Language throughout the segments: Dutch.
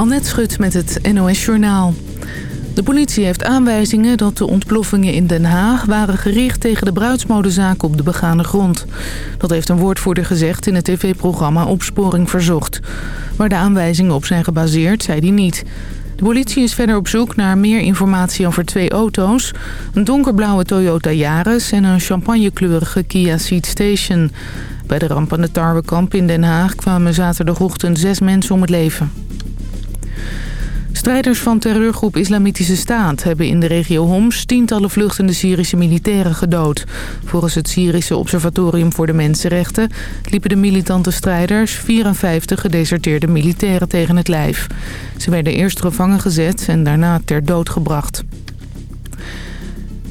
Annette Schut met het NOS Journaal. De politie heeft aanwijzingen dat de ontploffingen in Den Haag... waren gericht tegen de bruidsmodezaak op de begane grond. Dat heeft een woordvoerder gezegd in het tv-programma Opsporing Verzocht. Waar de aanwijzingen op zijn gebaseerd, zei hij niet. De politie is verder op zoek naar meer informatie over twee auto's. Een donkerblauwe Toyota Yaris en een champagnekleurige Kia Ceed Station. Bij de ramp aan de Tarwekamp in Den Haag kwamen zaterdagochtend zes mensen om het leven. Strijders van terreurgroep Islamitische Staat hebben in de regio Homs tientallen vluchtende Syrische militairen gedood. Volgens het Syrische Observatorium voor de Mensenrechten liepen de militante strijders 54 gedeserteerde militairen tegen het lijf. Ze werden eerst gevangen gezet en daarna ter dood gebracht.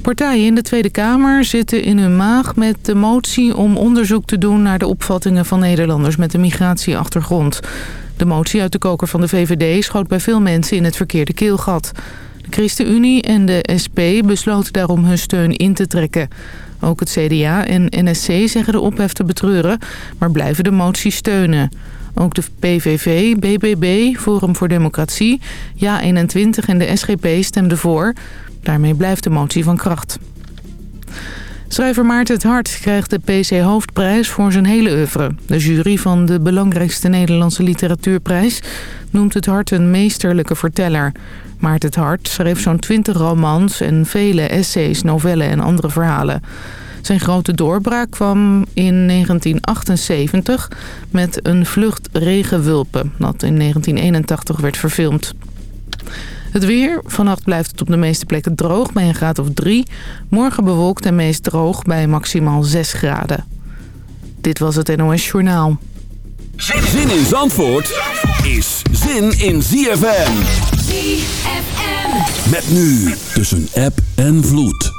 Partijen in de Tweede Kamer zitten in hun maag met de motie om onderzoek te doen naar de opvattingen van Nederlanders met een migratieachtergrond. De motie uit de koker van de VVD schoot bij veel mensen in het verkeerde keelgat. De ChristenUnie en de SP besloten daarom hun steun in te trekken. Ook het CDA en NSC zeggen de ophef te betreuren, maar blijven de motie steunen. Ook de PVV, BBB, Forum voor Democratie, Ja21 en de SGP stemden voor. Daarmee blijft de motie van kracht. Schrijver Maarten het Hart krijgt de PC Hoofdprijs voor zijn hele oeuvre. De jury van de belangrijkste Nederlandse literatuurprijs noemt het Hart een meesterlijke verteller. Maarten het Hart schreef zo'n twintig romans en vele essays, novellen en andere verhalen. Zijn grote doorbraak kwam in 1978 met een vlucht regenwulpen, dat in 1981 werd verfilmd. Het weer. Vannacht blijft het op de meeste plekken droog bij een graad of 3. Morgen bewolkt en meest droog bij maximaal 6 graden. Dit was het NOS Journaal. Zin in Zandvoort is zin in ZFM. ZFM. Met nu tussen app en vloed.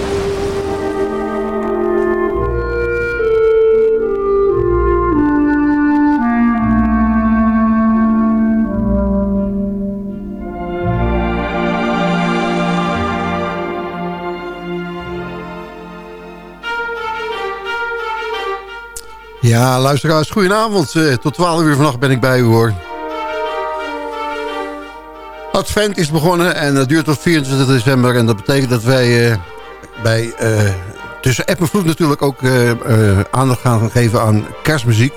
Ja, luisteraars, goedenavond. Uh, tot 12 uur vannacht ben ik bij u hoor. Advent is begonnen en dat duurt tot 24 december. En dat betekent dat wij uh, bij uh, tussen app en natuurlijk ook aandacht gaan geven aan kerstmuziek.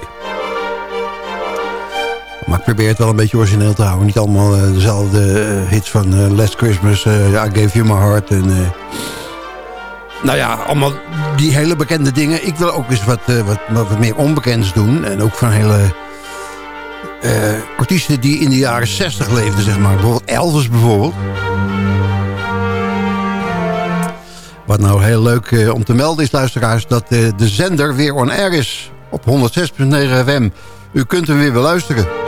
Maar ik probeer het wel een beetje origineel te houden. Niet allemaal dezelfde hits van Last Christmas, I Gave You My Heart en... Nou ja, allemaal die hele bekende dingen. Ik wil ook eens wat, uh, wat, wat, meer onbekends doen. En ook van hele uh, artiesten die in de jaren 60 leefden, zeg maar. Bijvoorbeeld Elvis bijvoorbeeld. Wat nou heel leuk uh, om te melden is, luisteraars... dat de zender weer on air is op 106.9 FM. U kunt hem weer beluisteren.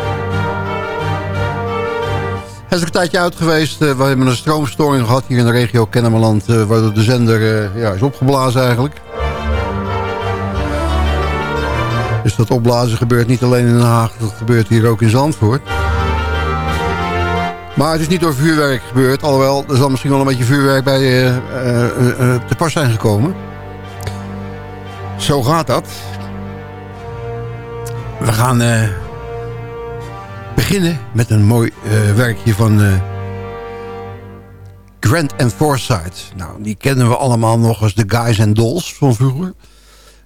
Hij is ook een tijdje uit geweest. Uh, we hebben een stroomstoring gehad hier in de regio Kennemerland. Uh, waardoor de zender uh, ja, is opgeblazen eigenlijk. Dus dat opblazen gebeurt niet alleen in Den Haag. Dat gebeurt hier ook in Zandvoort. Maar het is niet door vuurwerk gebeurd. Alhoewel, er zal misschien wel een beetje vuurwerk bij te pas zijn gekomen. Zo gaat dat. We gaan beginnen met een mooi uh, werkje van uh, Grant and Forsyth. Nou, die kennen we allemaal nog als de Guys and Dolls van vroeger.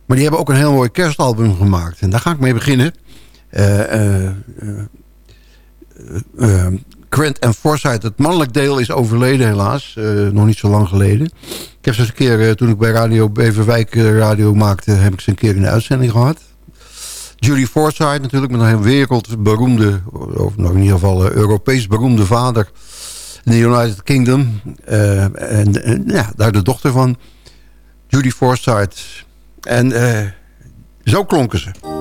Maar die hebben ook een heel mooi kerstalbum gemaakt. En daar ga ik mee beginnen. Uh, Grant and Forsyth, het mannelijk deel is overleden helaas. nog niet zo lang geleden. Ik heb ze eens een keer, toen ik bij Radio Beverwijk radio maakte... heb ik ze een keer in de uitzending gehad. Julie Forsyth natuurlijk met een wereldberoemde... of nog in ieder geval Europees beroemde vader... in de United Kingdom. en, en ja, daar de dochter van Judy Forsyth. En zo klonken ze.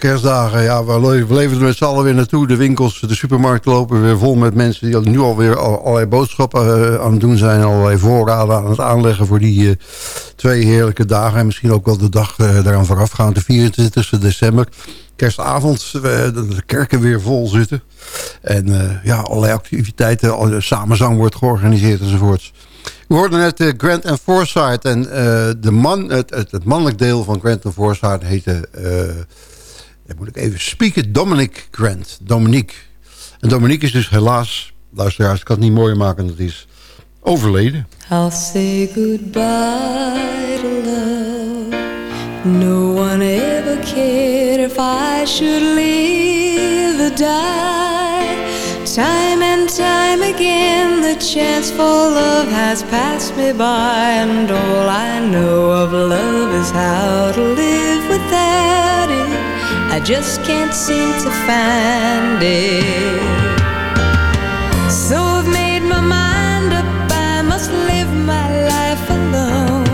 Kerstdagen. Ja, we leven er met z'n allen weer naartoe. De winkels, de supermarkten lopen weer vol met mensen... die nu alweer allerlei boodschappen uh, aan het doen zijn. Allerlei voorraden aan het aanleggen voor die uh, twee heerlijke dagen. En misschien ook wel de dag daaraan voorafgaand, de 24 december. Kerstavond, de kerken weer vol zitten. En ja, allerlei activiteiten, samenzang wordt georganiseerd enzovoorts. We hoorden net uh, Grant and Forsyth. En de man, het, het, mannelijk deel van Grant and Forsyth heette... Uh, moet ik even spieken. Dominic Grant. Dominique. En Dominique is dus helaas... Luisteraars, ik kan het niet mooier maken dan het is. Overleden. I'll say goodbye to love. No one ever cared if I should live or die. Time and time again chance for love has passed me by, and all I know of love is how to live without it. I just can't seem to find it. So I've made my mind up, I must live my life alone.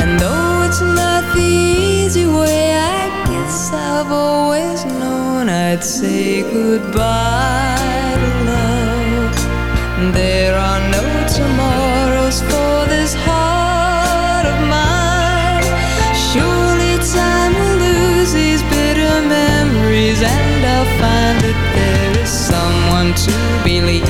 And though it's not the easy way, I guess I've always known I'd say goodbye to love. There are no tomorrows to believe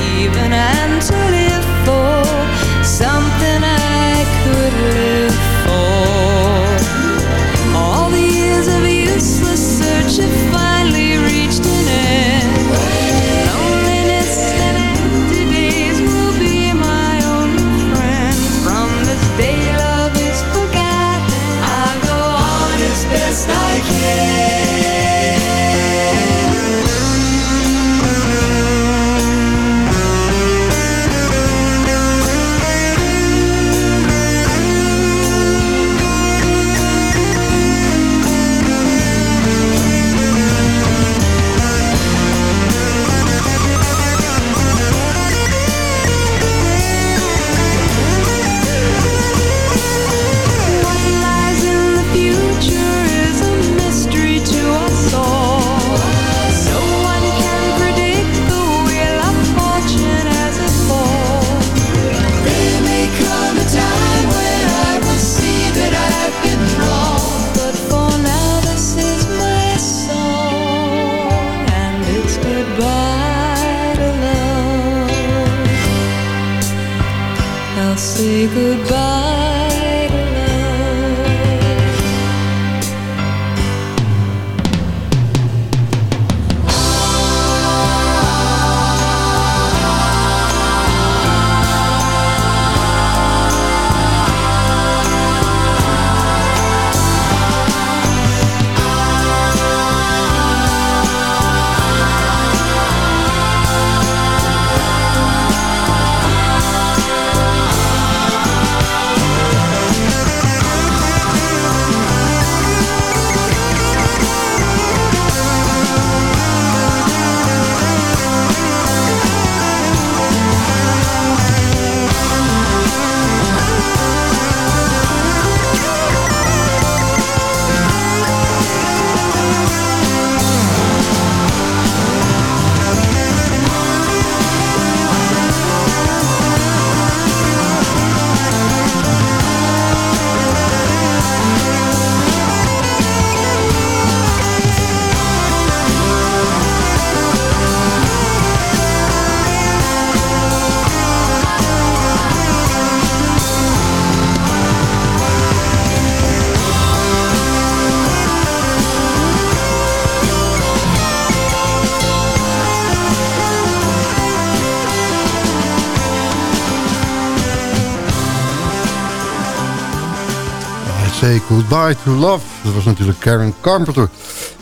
Goodbye to Love. Dat was natuurlijk Karen Carpenter.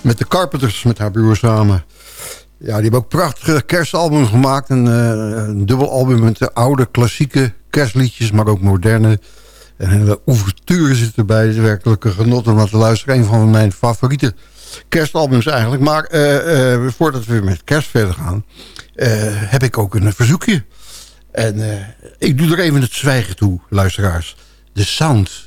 Met de Carpenters, met haar broer samen. Ja, die hebben ook prachtige kerstalbums gemaakt. Een, eh, een dubbel album met de oude klassieke kerstliedjes, maar ook moderne. En hele ouverture zit erbij. Het is werkelijk een genot om naar te luisteren. Een van mijn favoriete kerstalbums eigenlijk. Maar eh, eh, voordat we met kerst verder gaan... heb ik ook een verzoekje. En ik doe er even het zwijgen toe, luisteraars. The Sound.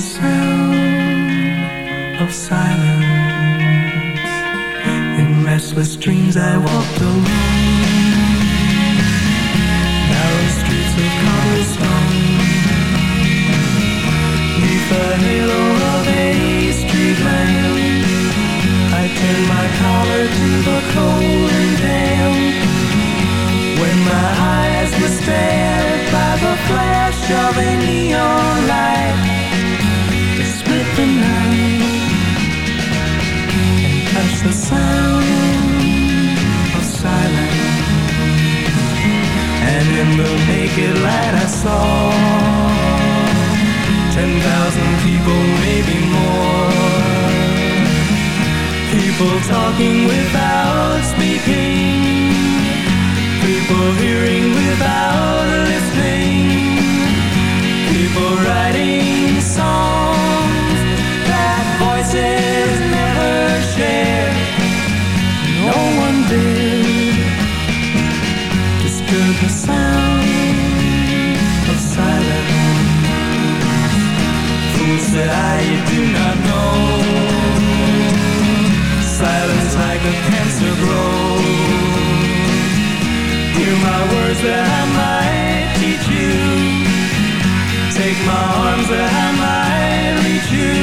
the sound of silence. In restless dreams, I walked alone. Narrow streets of cobblestone. Neath the halo of a street lamp, I turned my collar to the cold and damp. When my eyes were stared by the flash of a neon light songs that voices never share. No one did disturb the sound of silence. Fool said I, do not know. Silence like a cancer grows Hear my words that I might teach you. Take my arms that I might reach you.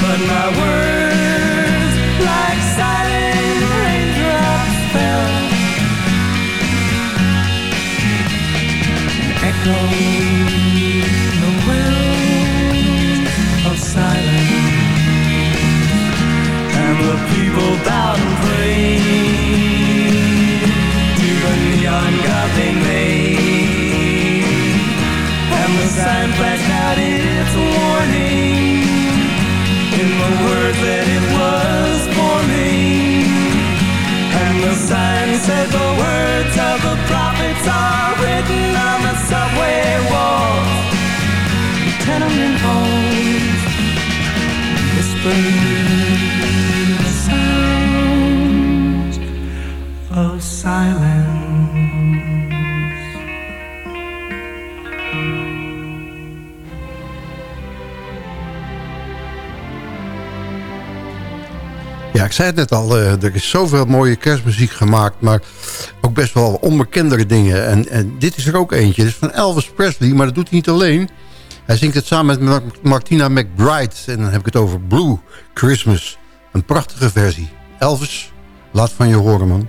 But my words, the words of the prophets are ik zei het net al, uh, er is zoveel mooie kerstmuziek gemaakt... maar ook best wel onbekendere dingen. En, en dit is er ook eentje. Dit is van Elvis Presley, maar dat doet hij niet alleen. Hij zingt het samen met Martina McBride. En dan heb ik het over Blue Christmas. Een prachtige versie. Elvis, laat van je horen, man.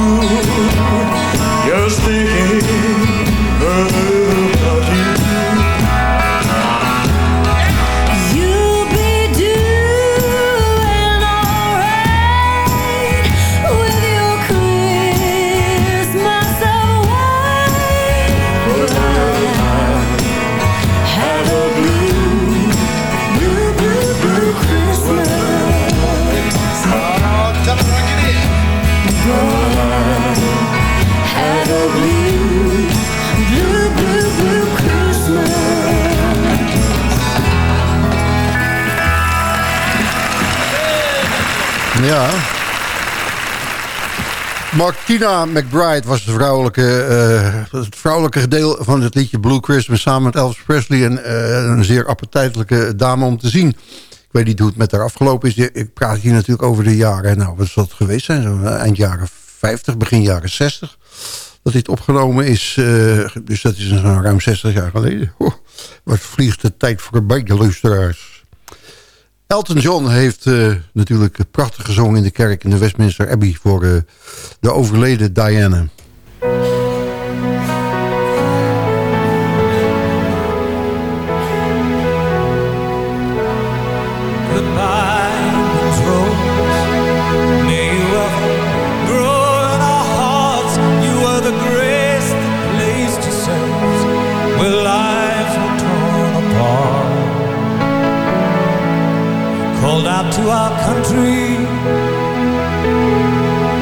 Martina McBride was de vrouwelijke, uh, het vrouwelijke deel van het liedje Blue Christmas... samen met Elvis Presley. En, uh, een zeer appetijtelijke dame om te zien. Ik weet niet hoe het met haar afgelopen is. Ik praat hier natuurlijk over de jaren... nou, wat zal het geweest zijn? Zo, eind jaren 50, begin jaren 60... dat dit opgenomen is. Dus dat is ruim 60 jaar geleden. Wat vliegt de tijd voorbij, de luisteraars. Elton John heeft uh, natuurlijk prachtig gezongen in de kerk in de Westminster Abbey voor uh, de overleden Diana. To our country.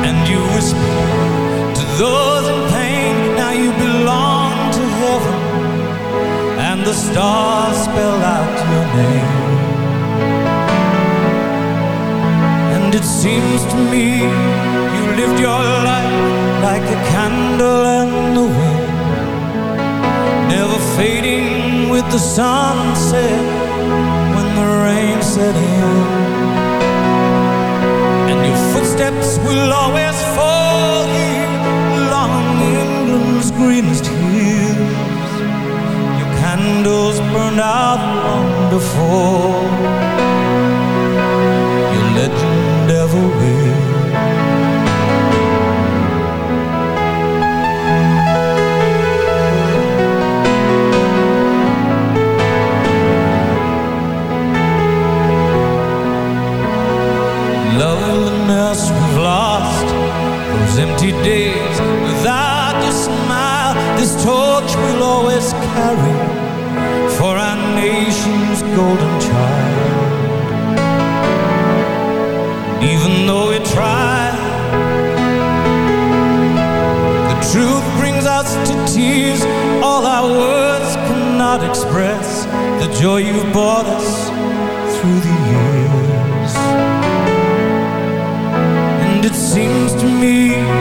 And you whisper to those in pain Now you belong to heaven. And the stars spell out your name. And it seems to me You lived your life like a candle in the wind Never fading with the sunset the rain set in And your footsteps will always fall here along England's greenest hills. Your candles burned out long before days without your smile. This torch we'll always carry For our nation's golden child. Even though we try The truth brings us to tears. All our words cannot express The joy you've brought us through the years. And it seems to me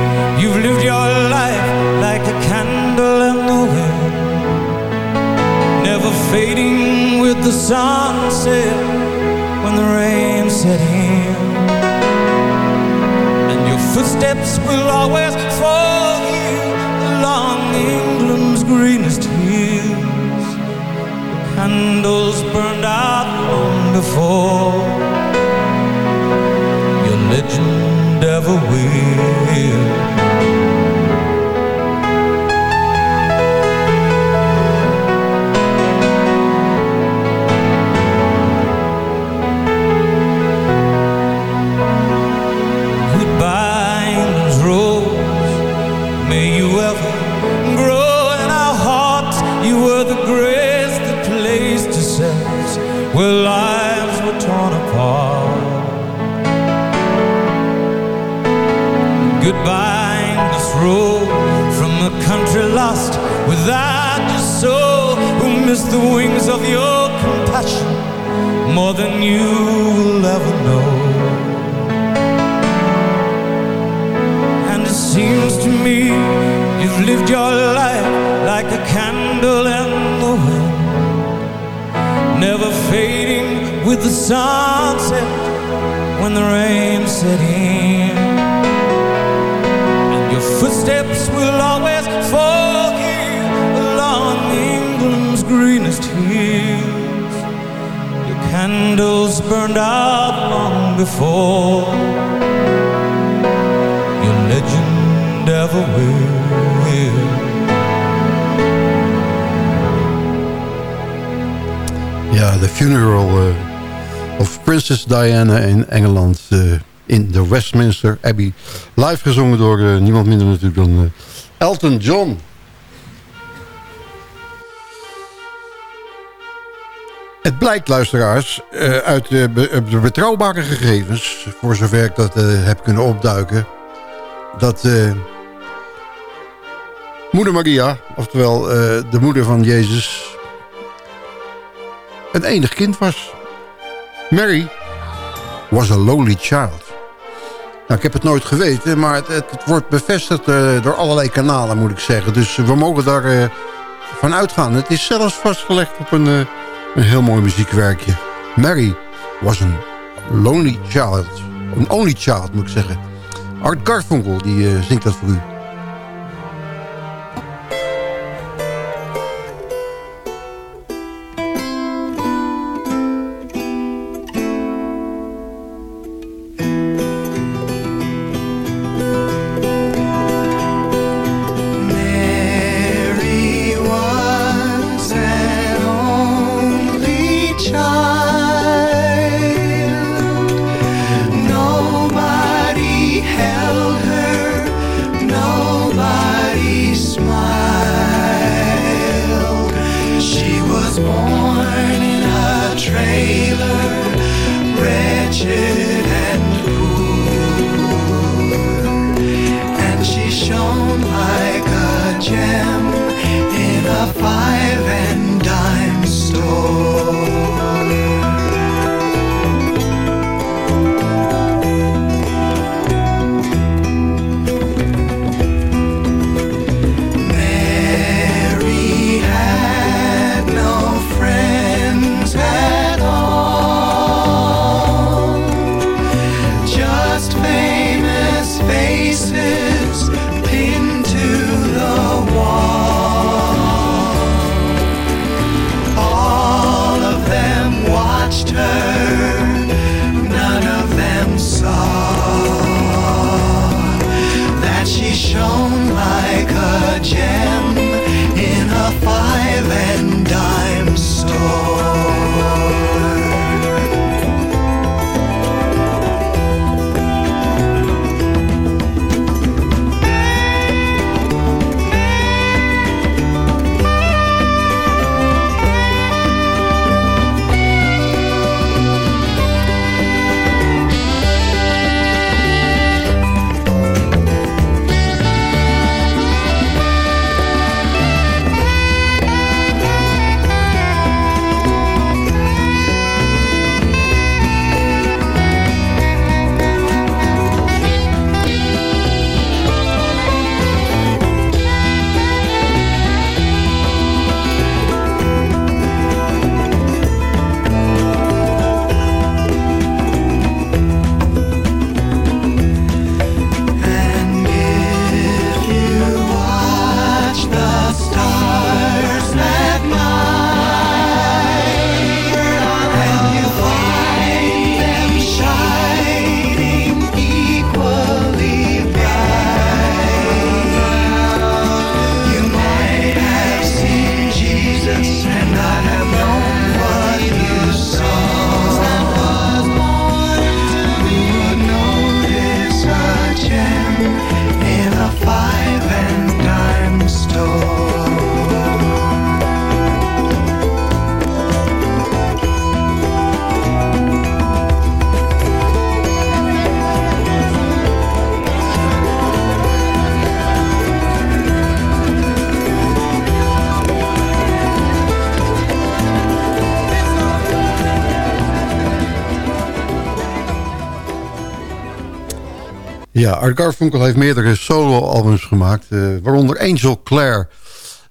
fading with the sunset When the rain set in. And your footsteps will always fall here Along England's greenest hills. The candles burned out long before. Your legend ever will the wings of your compassion more than you will ever know. And it seems to me you've lived your life like a candle in the wind, never fading with the sunset when the rain set in. And your footsteps will always fall candles burned out long before Your legend ever will Ja, The Funeral uh, of Princess Diana in Engeland... Uh, in de Westminster Abbey. Live gezongen door uh, niemand minder dan Elton John. Het blijkt, luisteraars, eh, uit de, betrouwbare gegevens... voor zover ik dat uh, heb kunnen opduiken... dat uh, moeder Maria, oftewel de moeder van Jezus... een enig kind was. Mary was a lowly child. Nou, ik heb het nooit geweten, maar het, het, wordt bevestigd door allerlei kanalen, moet ik zeggen. Dus we mogen daar van uitgaan. Het is zelfs vastgelegd op een, een heel mooi muziekwerkje. Mary was een lonely child. Een only child, moet ik zeggen. Art Garfunkel, die zingt dat voor u. Ja, Art Garfunkel heeft meerdere solo-albums gemaakt. Uh, waaronder Angel Claire.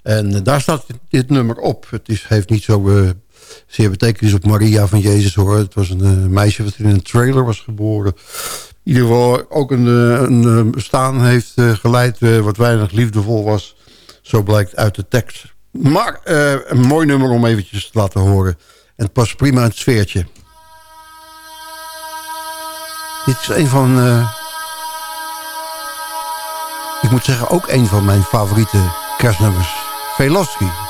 En uh, daar staat dit nummer op. Het is, heeft niet zo uh, zeer betekenis op Maria van Jezus hoor. Het was een meisje wat in een trailer was geboren. In ieder geval ook een, een bestaan heeft geleid wat weinig liefdevol was. Zo blijkt uit de tekst. Maar een mooi nummer om eventjes te laten horen. En het past prima in het sfeertje. Dit is een van ik moet zeggen, ook een van mijn favoriete kerstnummers. Velosky.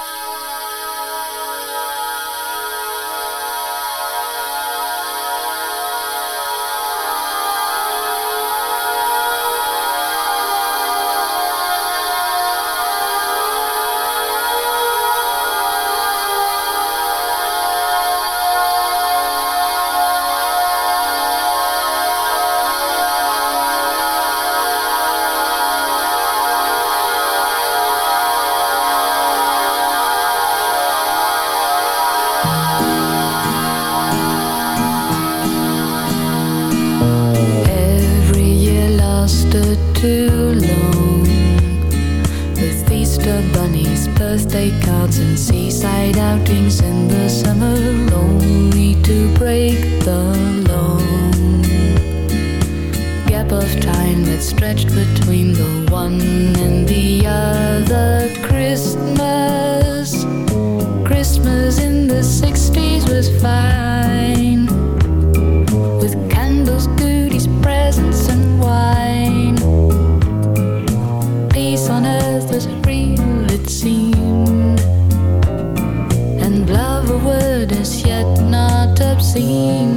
the long gap of time that stretched between the one and the other Christmas. Christmas in the 60s was fine. seen.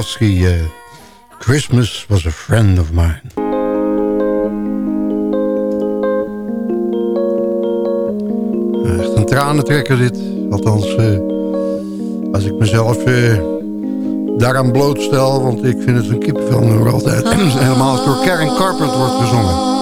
Tchaikovsky. Eh, Christmas was a friend of mine. Eh, echt een tranentrekker dit. Althans, eh, als ik mezelf uh, daaraan blootstel... want ik vind het een kippenfilm altijd... helemaal door Karen Carpenter wordt gezongen.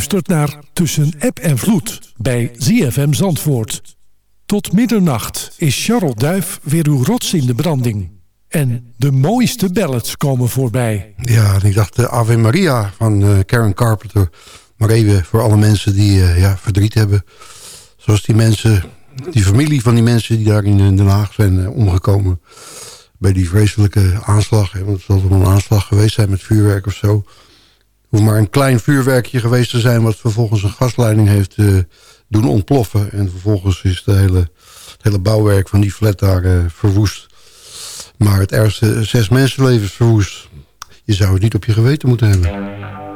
Luistert naar Tussen App en Vloed bij ZFM Zandvoort. Tot middernacht is Charles Duif weer uw rots in de branding. En de mooiste ballads komen voorbij. Ja, en ik dacht de Ave Maria van uh, Karen Carpenter. Maar even voor alle mensen die uh, ja, verdriet hebben. Zoals die mensen, die familie van die mensen die daar in Den Haag zijn omgekomen. Bij die vreselijke aanslag. Hè, want het zal wel een aanslag geweest zijn met vuurwerk of zo. Hoeft maar een klein vuurwerkje geweest te zijn... wat vervolgens een gasleiding heeft doen ontploffen. En vervolgens is de hele, het hele bouwwerk van die flat daar verwoest. Maar het ergste zes mensenlevens verwoest. Je zou het niet op je geweten moeten hebben.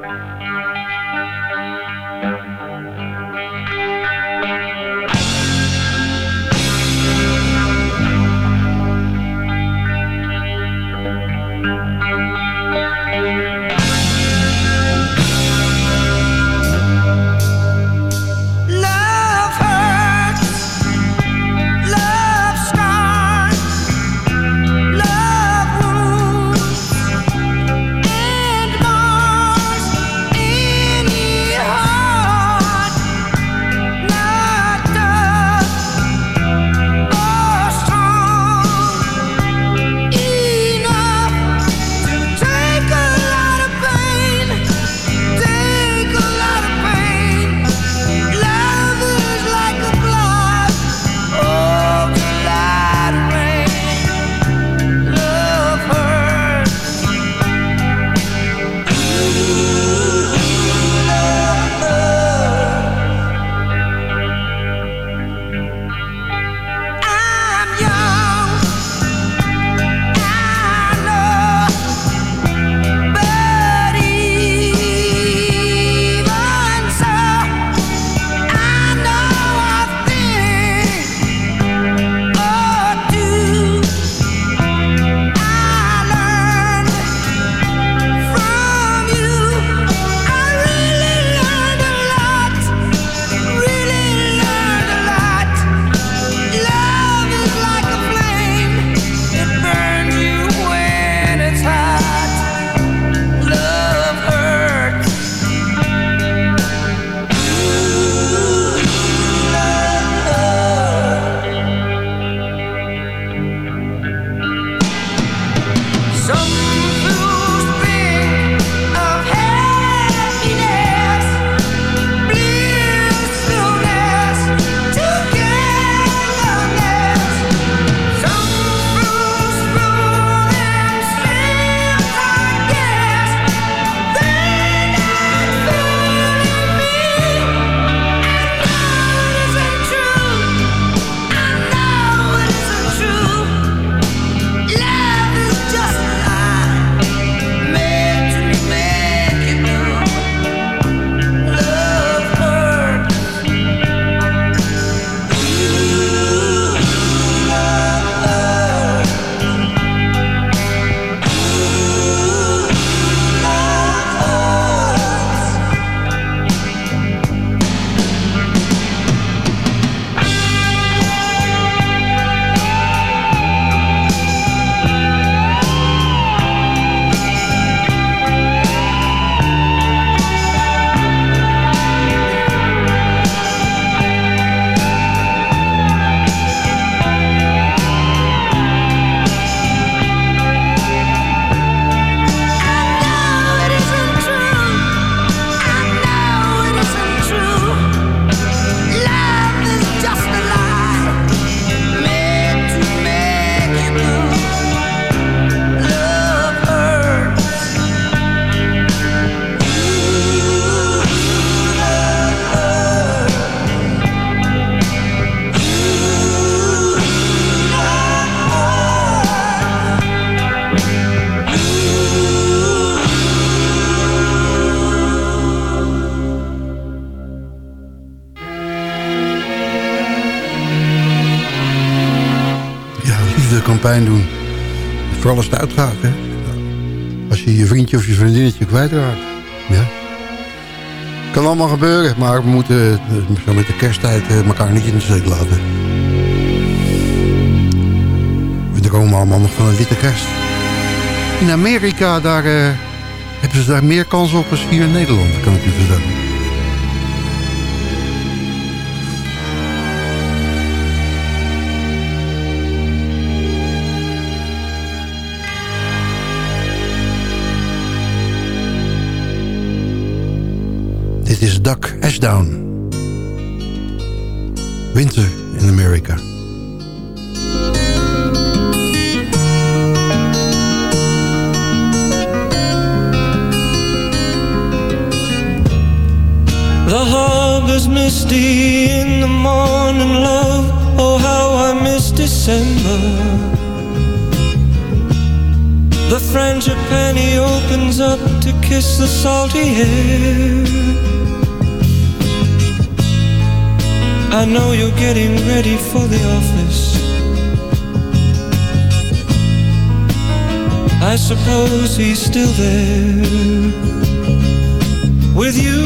Uitgaat. Hè? Als je je vriendje of je vriendinnetje kwijtraakt. Ja. Kan allemaal gebeuren, maar we moeten eh, met de kersttijd eh, elkaar niet in de steek laten. We dromen allemaal nog van een witte kerst. In Amerika, daar uh, hebben ze daar meer kans op als hier in Nederland, kan ik u vertellen. Duck Ashdown. Winter in America. The harbor's misty in the morning, love. Oh, how I miss December. The frangipani opens up to kiss the salty air. I know you're getting ready for the office. I suppose he's still there with you,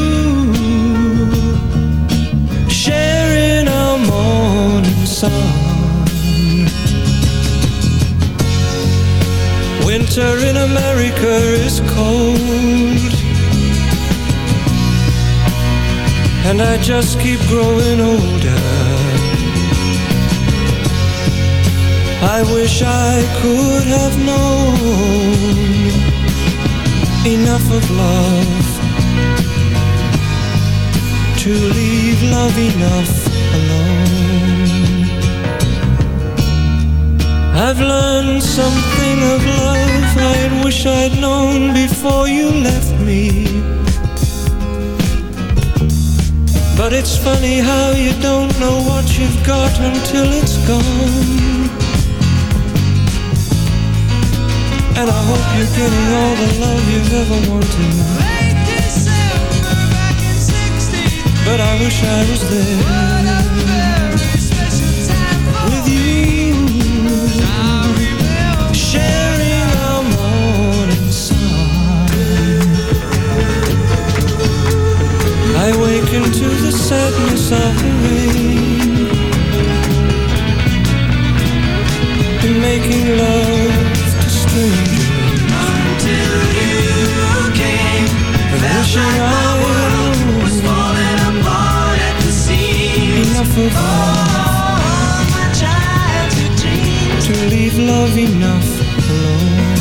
sharing our morning sun. Winter in America is cold, and I just keep growing older. I wish I could have known enough of love to leave love enough alone. I've learned something of love I wish I'd known before you left me. But it's funny how you don't know what you've got until it's gone. And I hope you're getting all the love you've ever wanted. Late December back in 60 But I wish I was there I waken to the sadness of the rain, and making love to strangers. Until you came, wishing I was falling apart at the seams. Enough of all my childhood dreams to leave love enough alone.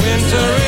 Winter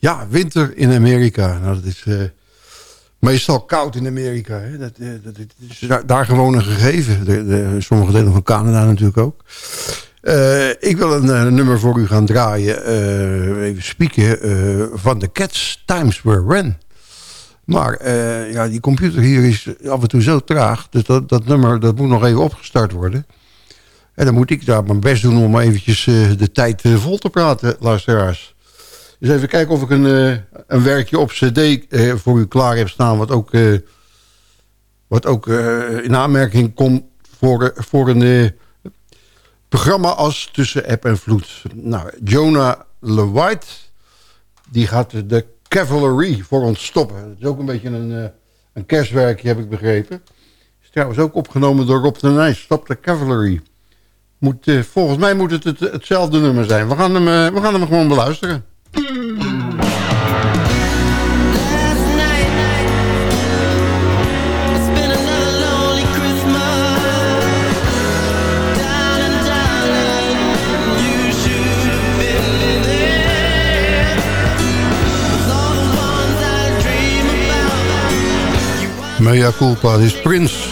Ja, winter in Amerika. Nou, dat is eh, meestal koud in Amerika. Hè? Dat, eh, dat, is daar, gewoon een gegeven. De, de, sommige delen van Canada natuurlijk ook. Eh, ik wil een, nummer voor u gaan draaien. even spieken. van de Cats, Times Were When. Maar eh, ja, die computer hier is af en toe zo traag. Dus dat, dat nummer dat moet nog even opgestart worden. En dan moet ik daar mijn best doen om eventjes eh, de tijd eh, vol te praten, luisteraars. Dus even kijken of ik een, een werkje op cd voor u klaar heb staan... wat ook, wat ook in aanmerking komt voor, voor een programma als Tussen App en Vloed. Nou, Jonah LeWhite, die gaat de Cavalry voor ons stoppen. Dat is ook een beetje een, eh, een kerstwerkje, heb ik begrepen. Is trouwens ook opgenomen door Rob de Nijs. Stop the Cavalry. Moet, eh, volgens mij moet het, het hetzelfde nummer zijn. We gaan hem, eh, we gaan hem gewoon beluisteren. Mea culpa, dit is Prins.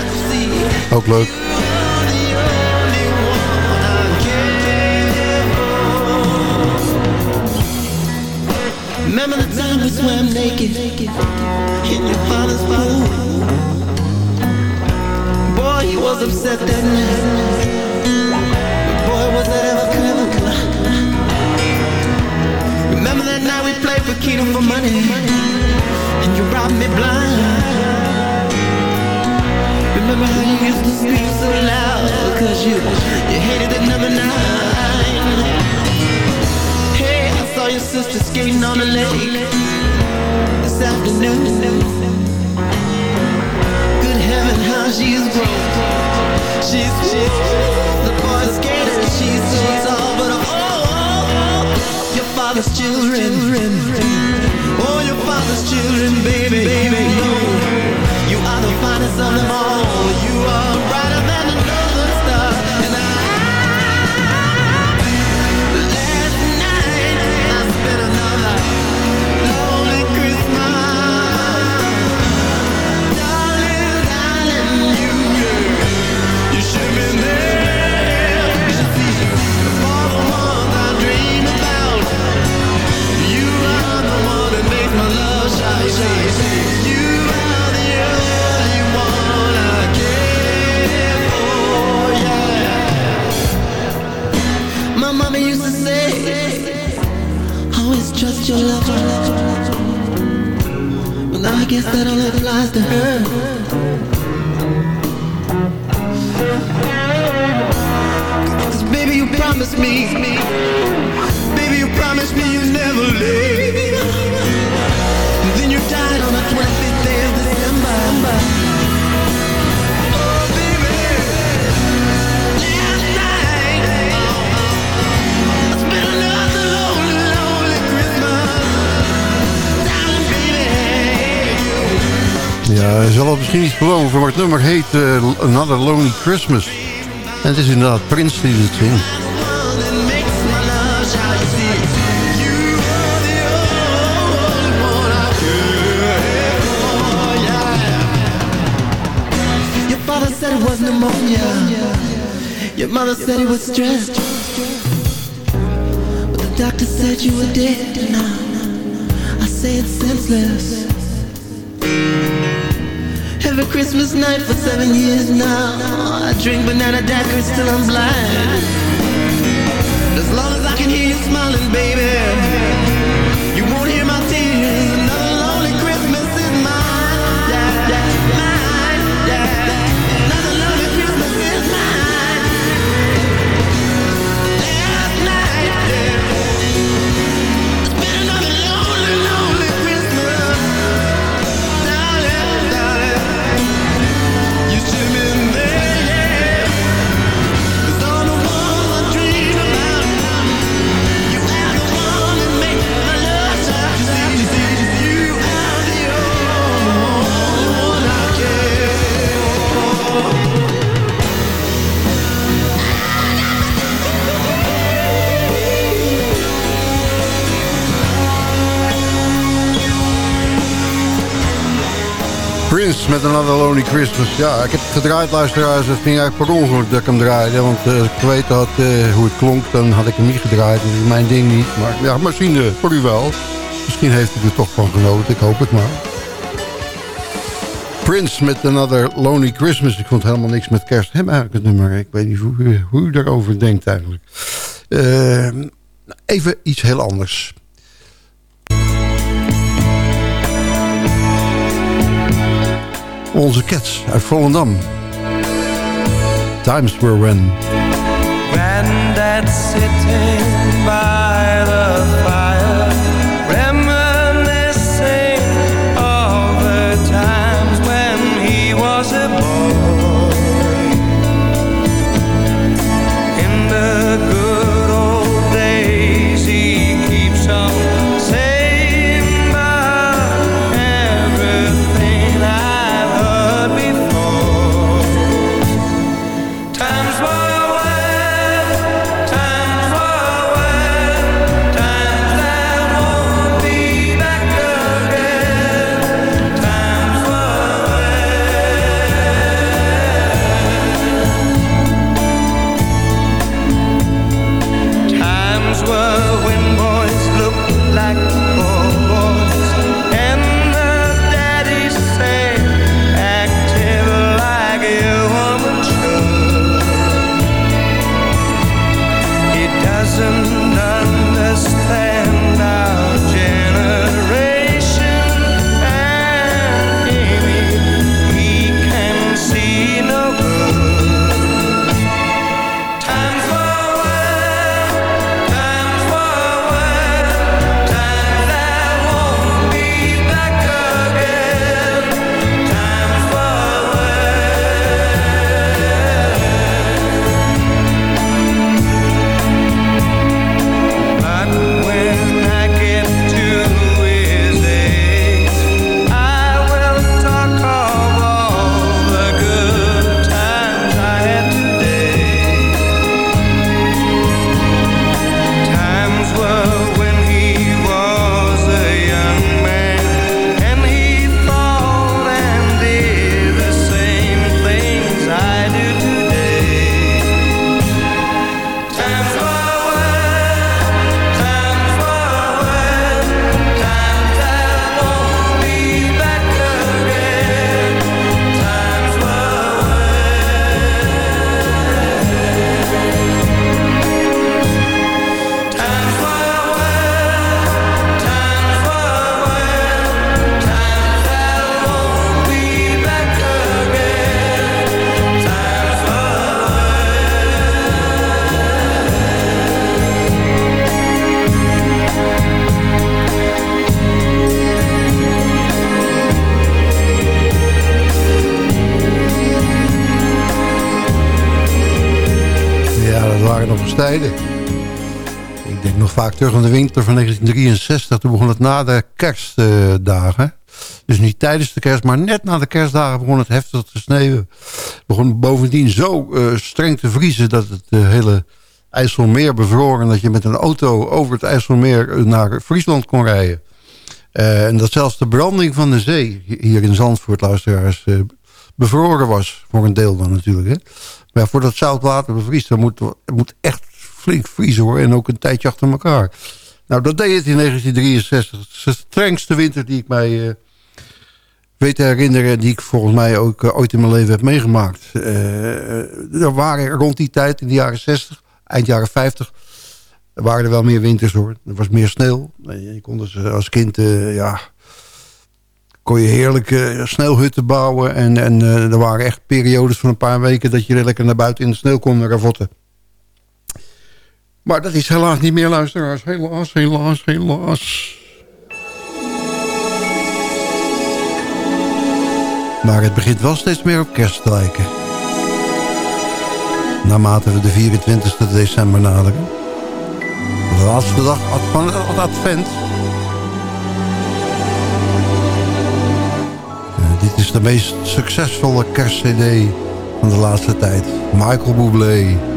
Ook leuk. Remember the time we swam naked in your father's pool? was upset that night. Boy, was that ever clever. Remember that night we played for for money, and you robbed me blind. Remember how you used to scream so loud Cause you, you hated the number nine Hey, I saw your sister skating on the lake This afternoon. Good heaven, how she's grown She's, she's the boy skater She's so tall, but oh, oh, oh Your father's children Oh, your father's children, baby, baby, no you are the finest of them all. Trust your lover. But now I guess that only applies to her. Cause baby, you promised me, baby, you promised me you'd never leave. Ja, je zal het misschien niet geloven, maar het nummer heet eh, Another Lonely Christmas. En het is inderdaad Prins die het pneumonia. Your mother said it was stress. But the doctor said you were dead. Now I say it's senseless. Every Christmas night for seven years now, I drink banana daiquiris till I'm blind. As long as I can hear you smiling, baby, Prince met Another Lonely Christmas. Ja, ik heb gedraaid, luisteraars. Het ging eigenlijk per ongeluk dat ik hem draaide. Want eh, als ik geweten had eh, hoe het klonk, dan had ik hem niet gedraaid. Dat is mijn ding niet. Maar ja, misschien voor u wel. Misschien heeft u er toch van genoten. Ik hoop het maar. Prince met Another Lonely Christmas. Ik vond helemaal niks met kerst. Hem eigenlijk het nummer. Ik weet niet hoe, hoe u daarover denkt eigenlijk. Eh, even iets heel anders. Onze Cats uit Volendam. Times were when. Sitting by vaak terug aan de winter van 1963. Toen begon het na de kerstdagen. Dus niet tijdens de kerst, maar net na de kerstdagen begon het heftig te sneeuwen. Het begon bovendien zo uh, streng te vriezen dat het uh, hele IJsselmeer bevroor... en dat je met een auto over het IJsselmeer naar Friesland kon rijden. En dat zelfs de branding van de zee hier in Zandvoort, luisteraars... bevroren was, voor een deel dan natuurlijk. Hè. Maar ja, voordat zoutwater bevriest, dan moet, moet echt flink vriezen hoor. En ook een tijdje achter elkaar. Nou, dat deed het in 1963. Het is de strengste winter die ik mij uh, weet te herinneren... die ik volgens mij ook uh, ooit in mijn leven heb meegemaakt. Uh, er waren rond die tijd, in de jaren 60, eind jaren 50... waren er wel meer winters hoor. Er was meer sneeuw. Je kon dus als kind, ja... kon je heerlijke sneeuwhutten bouwen. En, en er waren echt periodes van een paar weken... dat je lekker naar buiten in de sneeuw kon ravotten. Maar dat is helaas niet meer, luisteraars. Helaas, helaas, helaas. Maar het begint wel steeds meer op kerst te lijken. Naarmate we de 24 december naderen. De laatste dag van het advent. Dit is de meest succesvolle kerstcd van de laatste tijd. Michael Bublé.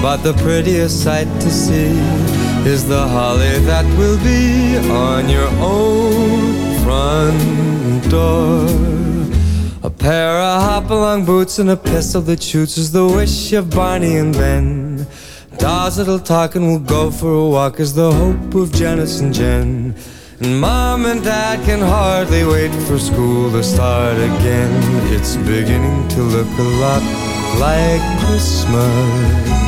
but the prettiest sight to see is the holly that will be on your own front door. A pair of hop-along boots and a pistol that shoots is the wish of Barney and Ben. Dolls that'll talk and we'll go for a walk is the hope of Janice and Jen. And mom and dad can hardly wait for school to start again. It's beginning to look a lot like Christmas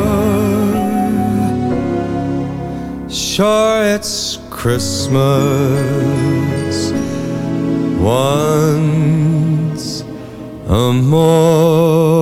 Sure, it's Christmas once a more.